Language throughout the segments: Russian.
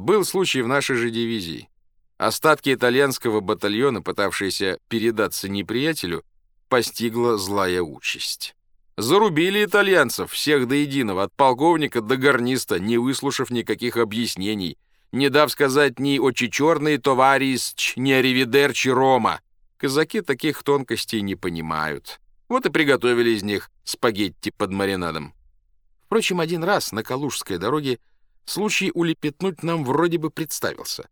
Был случай в нашей же дивизии. Остатки итальянского батальона, пытавшиеся передаться неприятелю, постигла злая участь. Зарубили итальянцев, всех до единого, от полковника до гарниста, не выслушав никаких объяснений, не дав сказать ни «очи черные, товарищ», ни «аривидерчи, Рома». Казаки таких тонкостей не понимают. Вот и приготовили из них спагетти под маринадом. Впрочем, один раз на Калужской дороге случай улепетнуть нам вроде бы представился.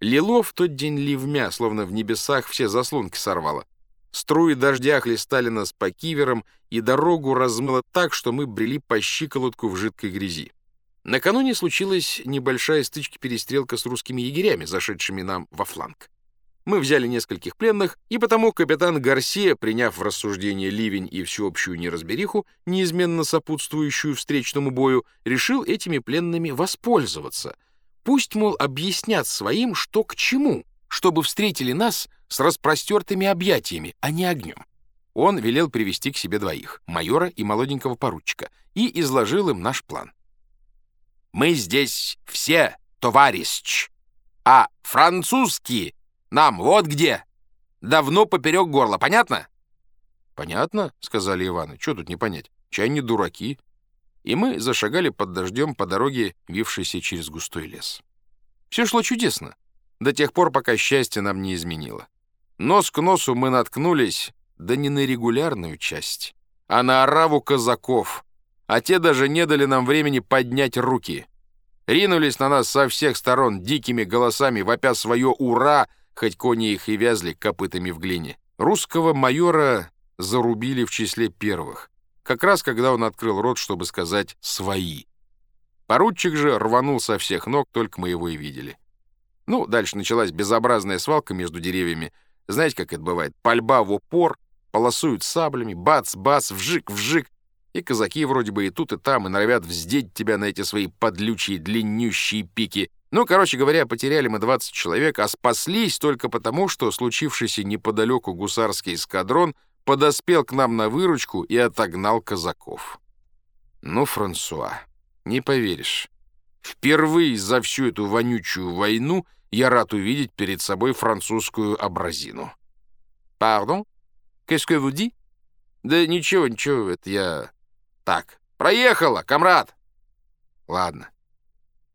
Лило в тот день ливмя, словно в небесах все заслонки сорвало. Струи дождя хлестали нас по киверам, и дорогу размыло так, что мы брели по щиколотку в жидкой грязи. Накануне случилась небольшая стычка-перестрелка с русскими егерями, зашедшими нам во фланг. Мы взяли нескольких пленных, и потому капитан Гарсия, приняв в рассуждение ливень и всеобщую неразбериху, неизменно сопутствующую встречному бою, решил этими пленными воспользоваться. Пусть, мол, объяснят своим, что к чему, чтобы встретили нас с распростертыми объятиями, а не огнем. Он велел привести к себе двоих, майора и молоденького поручика, и изложил им наш план. «Мы здесь все, товарищ, а французские нам вот где. Давно поперек горла, понятно?» «Понятно», — сказали Иваны, — «что тут не понять? Чай не дураки». И мы зашагали под дождем по дороге, вившейся через густой лес. Все шло чудесно, до тех пор, пока счастье нам не изменило. Нос к носу мы наткнулись, да не на регулярную часть, а на ораву казаков, а те даже не дали нам времени поднять руки. Ринулись на нас со всех сторон дикими голосами, вопя свое «Ура!», хоть кони их и вязли копытами в глине. Русского майора зарубили в числе первых, как раз когда он открыл рот, чтобы сказать «свои». Поручик же рванул со всех ног, только мы его и видели. Ну, дальше началась безобразная свалка между деревьями, знаете, как это бывает? Пальба в упор, полосуют саблями, бац-бац, вжик-вжик. И казаки вроде бы и тут, и там, и норовят вздеть тебя на эти свои подлючие длиннющие пики. Ну, короче говоря, потеряли мы 20 человек, а спаслись только потому, что случившийся неподалеку гусарский эскадрон подоспел к нам на выручку и отогнал казаков. Ну, Франсуа, не поверишь. Впервые за всю эту вонючую войну я рад увидеть перед собой французскую абразину. «Пардон? Qu'est-ce que vous dit?» «Да ничего, ничего, это я...» «Так, проехала, комрад!» «Ладно.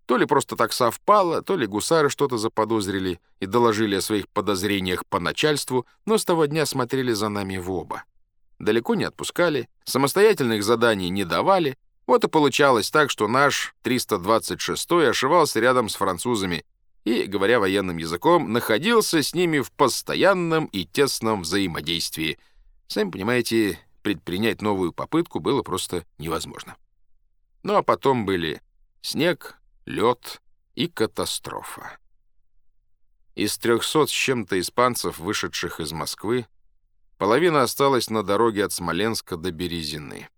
То ли просто так совпало, то ли гусары что-то заподозрили и доложили о своих подозрениях по начальству, но с того дня смотрели за нами в оба. Далеко не отпускали, самостоятельных заданий не давали, вот и получалось так, что наш 326-й ошивался рядом с французами и, говоря военным языком, находился с ними в постоянном и тесном взаимодействии. Сами понимаете, предпринять новую попытку было просто невозможно. Ну а потом были снег, лед и катастрофа. Из 300 с чем-то испанцев, вышедших из Москвы, половина осталась на дороге от Смоленска до Березины.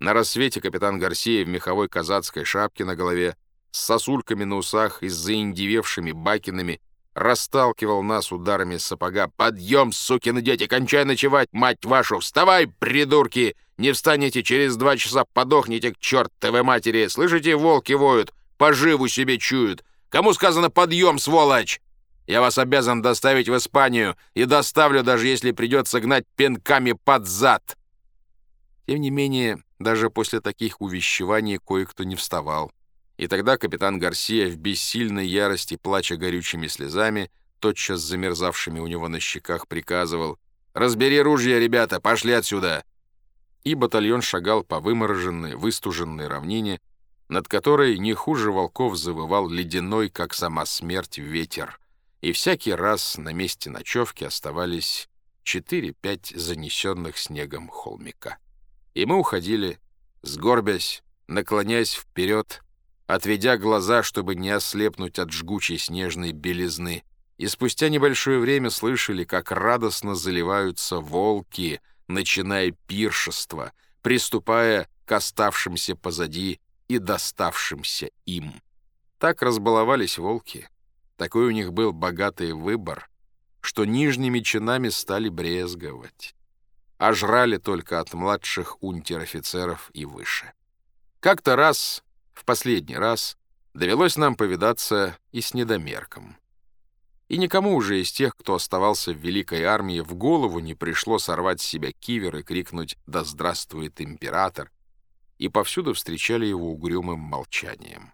На рассвете капитан Гарсия в меховой казацкой шапке на голове с сосульками на усах и с заиндевевшими бакинами, расталкивал нас ударами сапога. «Подъем, сукины дети! Кончай ночевать, мать вашу! Вставай, придурки! Не встанете, через два часа подохнете к чертовой матери! Слышите, волки воют, поживу себе чуют! Кому сказано подъем, сволочь? Я вас обязан доставить в Испанию и доставлю, даже если придется гнать пинками под зад!» Тем не менее, даже после таких увещеваний кое-кто не вставал. И тогда капитан Гарсия в бессильной ярости, плача горючими слезами, тотчас замерзавшими у него на щеках, приказывал «Разбери ружья, ребята, пошли отсюда!» И батальон шагал по вымороженной, выстуженной равнине, над которой не хуже волков завывал ледяной, как сама смерть, ветер. И всякий раз на месте ночевки оставались четыре-пять занесенных снегом холмика. И мы уходили, сгорбясь, наклоняясь вперед, отведя глаза, чтобы не ослепнуть от жгучей снежной белизны, и спустя небольшое время слышали, как радостно заливаются волки, начиная пиршество, приступая к оставшимся позади и доставшимся им. Так разбаловались волки. Такой у них был богатый выбор, что нижними чинами стали брезговать, а жрали только от младших унтер-офицеров и выше. Как-то раз в последний раз Довелось нам повидаться и с недомерком. И никому уже из тех, кто оставался в Великой Армии, в голову не пришло сорвать с себя кивер и крикнуть «Да здравствует император!» И повсюду встречали его угрюмым молчанием.